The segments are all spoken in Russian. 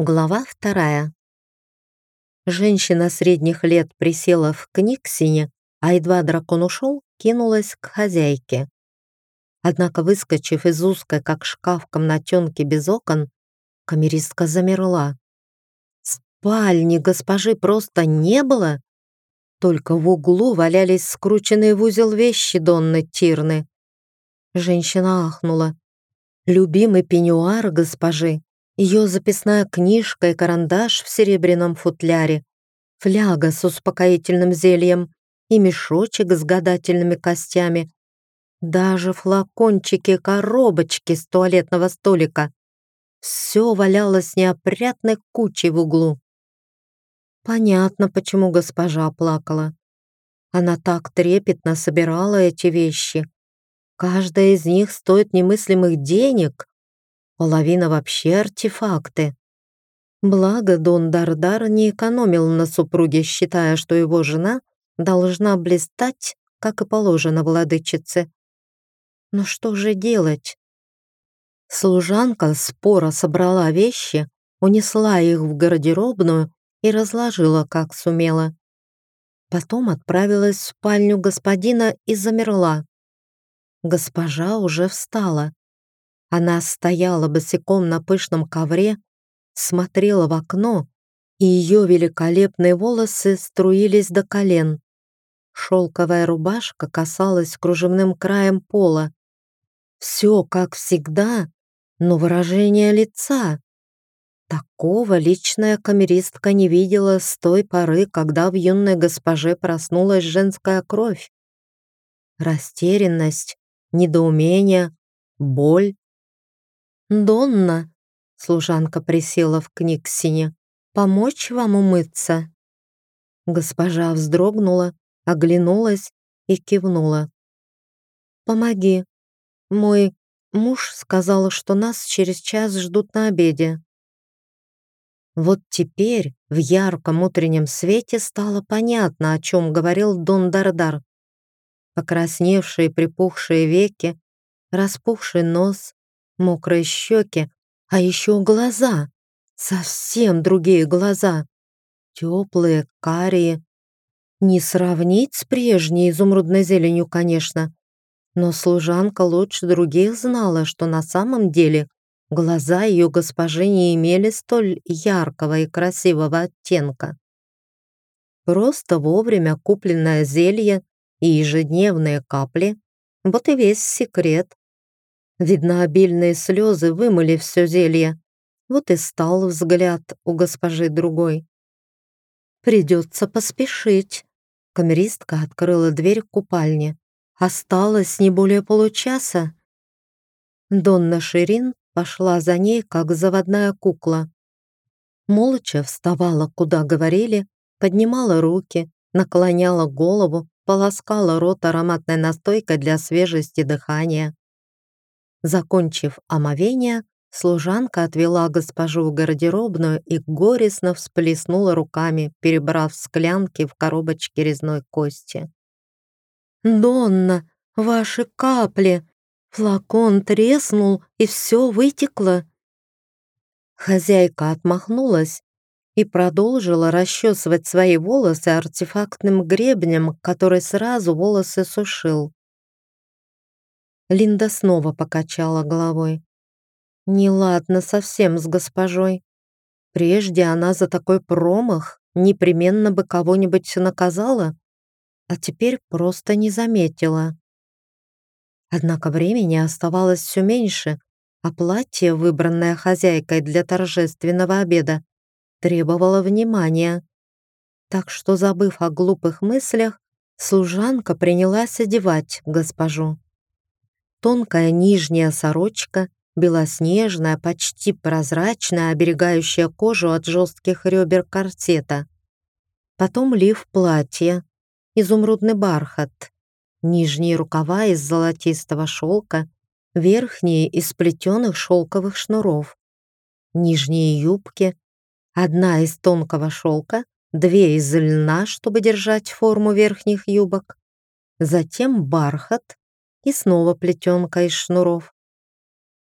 Глава вторая. Женщина средних лет присела в книгсине, а едва дракон ушел, кинулась к хозяйке. Однако, выскочив из узкой, как шкаф, комнатенки без окон, камеристка замерла. Спальни госпожи просто не было. Только в углу валялись скрученные в узел вещи Донны Тирны. Женщина ахнула. Любимый пеньюар госпожи ее записная книжка и карандаш в серебряном футляре, фляга с успокоительным зельем и мешочек с гадательными костями, даже флакончики коробочки с туалетного столика. Все валялось неопрятной кучей в углу. Понятно, почему госпожа плакала. Она так трепетно собирала эти вещи. Каждая из них стоит немыслимых денег, Половина вообще артефакты. Благо Дон Дардар не экономил на супруге, считая, что его жена должна блистать, как и положено владычице. Но что же делать? Служанка спора собрала вещи, унесла их в гардеробную и разложила, как сумела. Потом отправилась в спальню господина и замерла. Госпожа уже встала. Она стояла босиком на пышном ковре, смотрела в окно, и ее великолепные волосы струились до колен. Шелковая рубашка касалась кружевным краем пола. Все как всегда, но выражение лица. Такого личная камеристка не видела с той поры, когда в юной госпоже проснулась женская кровь. Растерянность, недоумение, боль, «Донна», — служанка присела в книгсине, — «помочь вам умыться?» Госпожа вздрогнула, оглянулась и кивнула. «Помоги. Мой муж сказал, что нас через час ждут на обеде». Вот теперь в ярком утреннем свете стало понятно, о чем говорил Дон Дардар. Покрасневшие припухшие веки, распухший нос, мокрые щеки, а еще глаза. Совсем другие глаза. Теплые, карие. Не сравнить с прежней изумрудной зеленью, конечно. Но служанка лучше других знала, что на самом деле глаза ее госпожи не имели столь яркого и красивого оттенка. Просто вовремя купленное зелье и ежедневные капли — вот и весь секрет. Видно, обильные слезы вымыли все зелье. Вот и стал взгляд у госпожи другой. «Придется поспешить». Камеристка открыла дверь купальни. Осталось не более получаса. Донна Ширин пошла за ней, как заводная кукла. Молча вставала, куда говорили, поднимала руки, наклоняла голову, полоскала рот ароматной настойкой для свежести дыхания. Закончив омовение, служанка отвела госпожу в гардеробную и горестно всплеснула руками, перебрав склянки в коробочке резной кости. «Донна, ваши капли! Флакон треснул, и все вытекло!» Хозяйка отмахнулась и продолжила расчесывать свои волосы артефактным гребнем, который сразу волосы сушил. Линда снова покачала головой. Неладно совсем с госпожой. Прежде она за такой промах непременно бы кого-нибудь наказала, а теперь просто не заметила. Однако времени оставалось все меньше, а платье, выбранное хозяйкой для торжественного обеда, требовало внимания. Так что, забыв о глупых мыслях, служанка принялась одевать госпожу. Тонкая нижняя сорочка, белоснежная, почти прозрачная, оберегающая кожу от жестких ребер корсета. Потом лиф платья, изумрудный бархат, нижние рукава из золотистого шелка, верхние из плетеных шелковых шнуров, нижние юбки, одна из тонкого шелка, две из льна, чтобы держать форму верхних юбок, затем бархат, и снова плетенка из шнуров.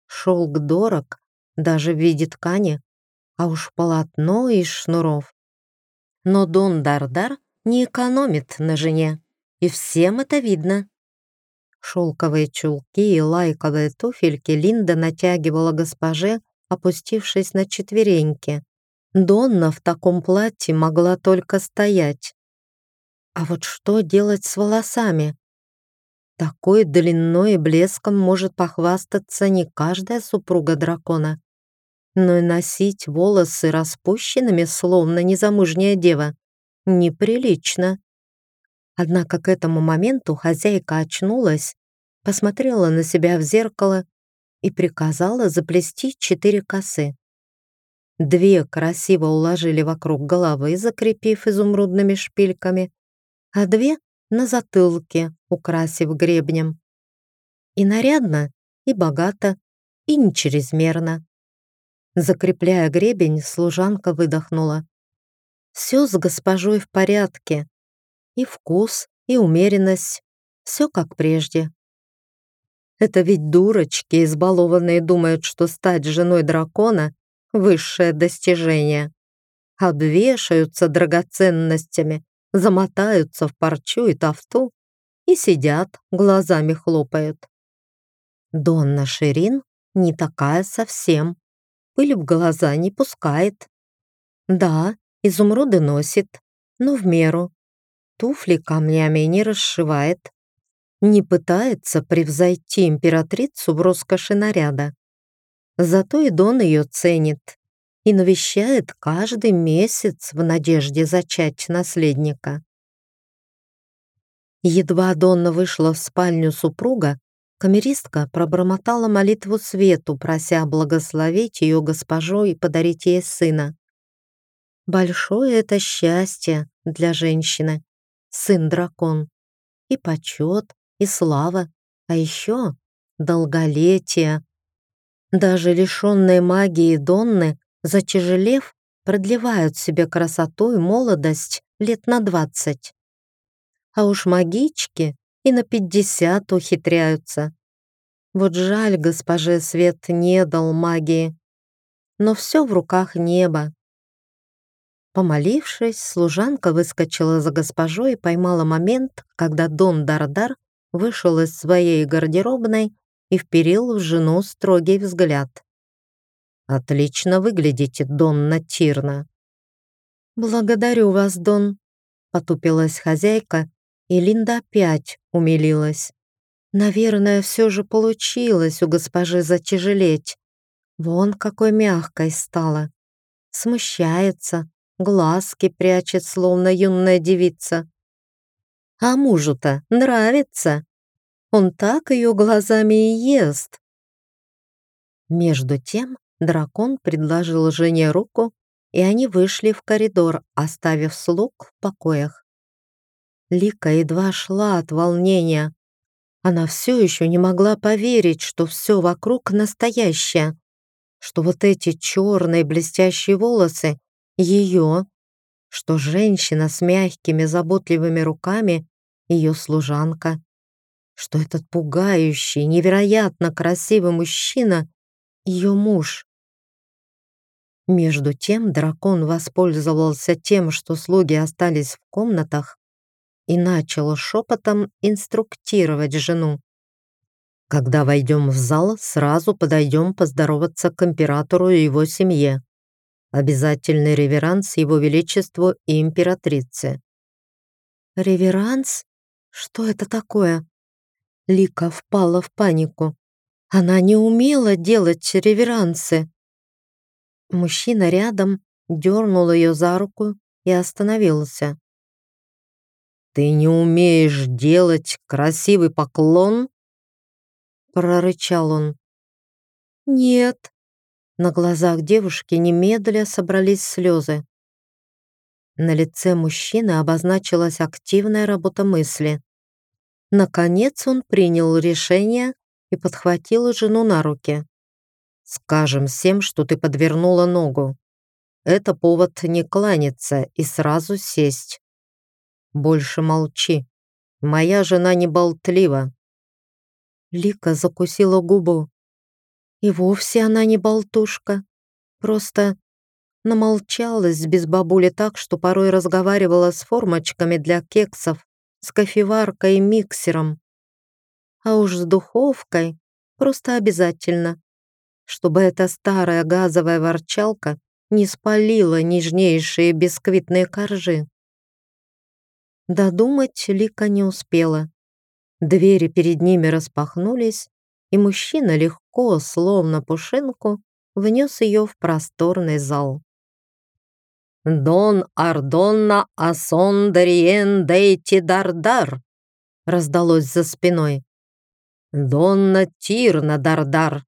Шелк дорог, даже в виде ткани, а уж полотно из шнуров. Но Дон Дардар не экономит на жене, и всем это видно. Шелковые чулки и лайковые туфельки Линда натягивала госпоже, опустившись на четвереньки. Донна в таком платье могла только стоять. А вот что делать с волосами? Такой длиной и блеском может похвастаться не каждая супруга дракона. Но и носить волосы распущенными, словно незамужняя дева, неприлично. Однако к этому моменту хозяйка очнулась, посмотрела на себя в зеркало и приказала заплести четыре косы. Две красиво уложили вокруг головы, закрепив изумрудными шпильками, а две — на затылке, украсив гребнем. И нарядно, и богато, и не чрезмерно. Закрепляя гребень, служанка выдохнула. Все с госпожой в порядке. И вкус, и умеренность. Все как прежде. Это ведь дурочки избалованные думают, что стать женой дракона — высшее достижение. Обвешаются драгоценностями, замотаются в парчу и тафту и сидят, глазами хлопают. Донна Ширин не такая совсем. Пыль в глаза не пускает. Да, изумруды носит, но в меру. Туфли камнями не расшивает, не пытается превзойти императрицу в роскоши наряда. Зато и Дон ее ценит и навещает каждый месяц в надежде зачать наследника. Едва Донна вышла в спальню супруга, камеристка пробормотала молитву свету, прося благословить ее госпожу и подарить ей сына. Большое это счастье для женщины, сын-дракон, и почет, и слава, а еще долголетие. Даже лишенные магии Донны, затяжелев, продлевают себе красоту и молодость лет на двадцать. А уж магички и на пятьдесят ухитряются. Вот жаль, госпоже Свет не дал магии. Но все в руках неба. Помолившись, служанка выскочила за госпожой и поймала момент, когда Дон Дардар вышел из своей гардеробной и вперил в жену строгий взгляд. «Отлично выглядите, Донна Тирна». «Благодарю вас, Дон», — потупилась хозяйка, и Линда опять умилилась. «Наверное, все же получилось у госпожи затяжелеть. Вон какой мягкой стала. Смущается, глазки прячет, словно юная девица. А мужу-то нравится. Он так ее глазами и ест. Между тем дракон предложил жене руку, и они вышли в коридор, оставив слуг в покоях. Лика едва шла от волнения. Она все еще не могла поверить, что все вокруг настоящее, что вот эти черные блестящие волосы — ее, что женщина с мягкими заботливыми руками — ее служанка, что этот пугающий, невероятно красивый мужчина — ее муж. Между тем дракон воспользовался тем, что слуги остались в комнатах, и начал шепотом инструктировать жену. «Когда войдем в зал, сразу подойдем поздороваться к императору и его семье. Обязательный реверанс Его Величеству и императрице. Реверанс? Что это такое? Лика впала в панику. Она не умела делать реверансы. Мужчина рядом дернул ее за руку и остановился. «Ты не умеешь делать красивый поклон?» прорычал он. «Нет», на глазах девушки немедля собрались слезы. На лице мужчины обозначилась активная работа мысли. Наконец он принял решение и подхватил жену на руки. «Скажем всем, что ты подвернула ногу. Это повод не кланяться и сразу сесть. Больше молчи. Моя жена не болтлива». Лика закусила губу. И вовсе она не болтушка. Просто Намолчалась без бабули так, что порой разговаривала с формочками для кексов, с кофеваркой и миксером. А уж с духовкой просто обязательно, чтобы эта старая газовая ворчалка не спалила нежнейшие бисквитные коржи. Додумать Лика не успела. Двери перед ними распахнулись, и мужчина легко, словно пушинку, внес ее в просторный зал. «Дон Ардонна Асон Дариен Дейти Дардар!» раздалось за спиной. «Донна Тирна Дардар!»